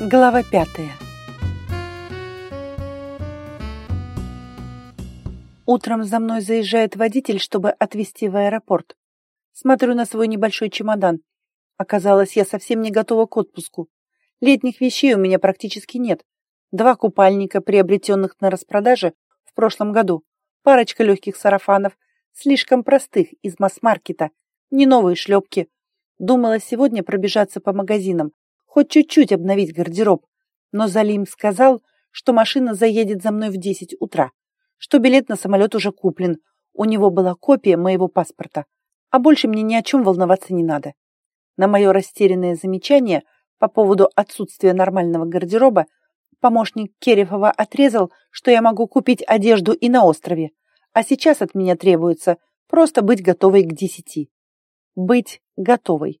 Глава пятая. Утром за мной заезжает водитель, чтобы отвезти в аэропорт. Смотрю на свой небольшой чемодан. Оказалось, я совсем не готова к отпуску. Летних вещей у меня практически нет. Два купальника, приобретенных на распродаже в прошлом году, парочка легких сарафанов, слишком простых, из масс-маркета, не новые шлепки. Думала сегодня пробежаться по магазинам, хоть чуть-чуть обновить гардероб. Но Залим сказал, что машина заедет за мной в 10 утра, что билет на самолет уже куплен, у него была копия моего паспорта, а больше мне ни о чем волноваться не надо. На мое растерянное замечание по поводу отсутствия нормального гардероба помощник Керефова отрезал, что я могу купить одежду и на острове, а сейчас от меня требуется просто быть готовой к десяти. Быть готовой.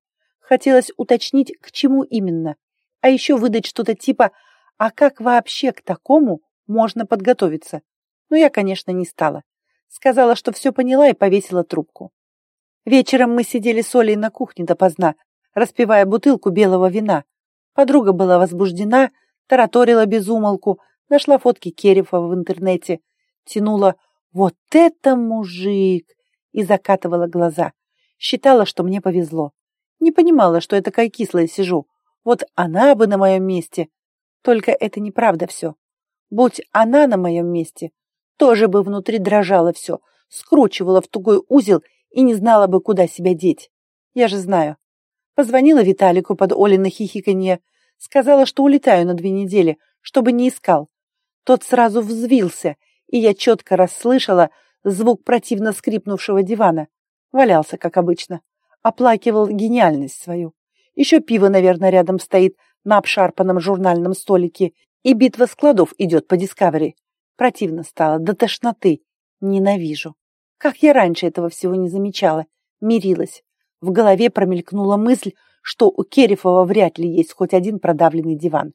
Хотелось уточнить, к чему именно, а еще выдать что-то типа «А как вообще к такому можно подготовиться?» Но я, конечно, не стала. Сказала, что все поняла и повесила трубку. Вечером мы сидели с Олей на кухне допоздна, распивая бутылку белого вина. Подруга была возбуждена, тараторила без умолку, нашла фотки Керефа в интернете, тянула «Вот это мужик!» и закатывала глаза. Считала, что мне повезло. Не понимала, что я такая кислая сижу. Вот она бы на моем месте. Только это неправда все. Будь она на моем месте, тоже бы внутри дрожало все, скручивала в тугой узел и не знала бы, куда себя деть. Я же знаю. Позвонила Виталику под Олино хихиканье, сказала, что улетаю на две недели, чтобы не искал. Тот сразу взвился, и я четко расслышала звук противно скрипнувшего дивана. Валялся, как обычно оплакивал гениальность свою. Еще пиво, наверное, рядом стоит на обшарпанном журнальном столике, и битва складов идет по Дискавери. Противно стало, до тошноты. Ненавижу. Как я раньше этого всего не замечала. Мирилась. В голове промелькнула мысль, что у Керифова вряд ли есть хоть один продавленный диван.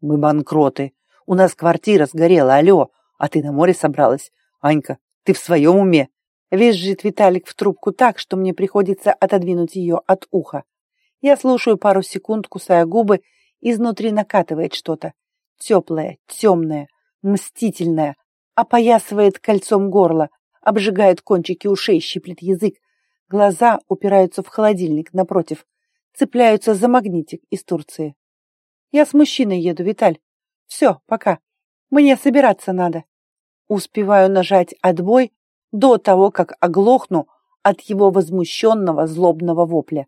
«Мы банкроты. У нас квартира сгорела, алло, а ты на море собралась. Анька, ты в своем уме?» Визжит Виталик в трубку так, что мне приходится отодвинуть ее от уха. Я слушаю пару секунд, кусая губы, изнутри накатывает что-то. Теплое, темное, мстительное, опоясывает кольцом горло, обжигает кончики ушей, щиплет язык. Глаза упираются в холодильник напротив, цепляются за магнитик из Турции. Я с мужчиной еду, Виталь. Все, пока. Мне собираться надо. Успеваю нажать отбой, до того, как оглохну от его возмущенного злобного вопля.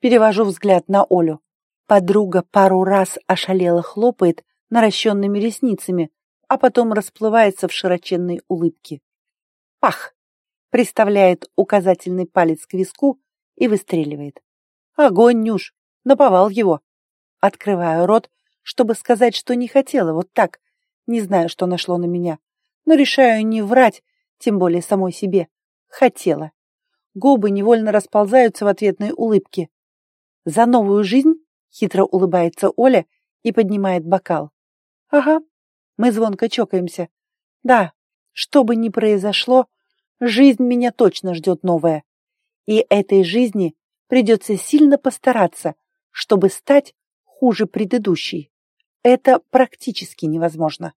Перевожу взгляд на Олю. Подруга пару раз ошалело хлопает наращенными ресницами, а потом расплывается в широченной улыбке. Пах! Приставляет указательный палец к виску и выстреливает. Огонь, Нюш! Наповал его. Открываю рот, чтобы сказать, что не хотела вот так. Не знаю, что нашло на меня, но решаю не врать тем более самой себе. Хотела. Губы невольно расползаются в ответной улыбке. «За новую жизнь?» — хитро улыбается Оля и поднимает бокал. «Ага». Мы звонко чокаемся. «Да, что бы ни произошло, жизнь меня точно ждет новая. И этой жизни придется сильно постараться, чтобы стать хуже предыдущей. Это практически невозможно.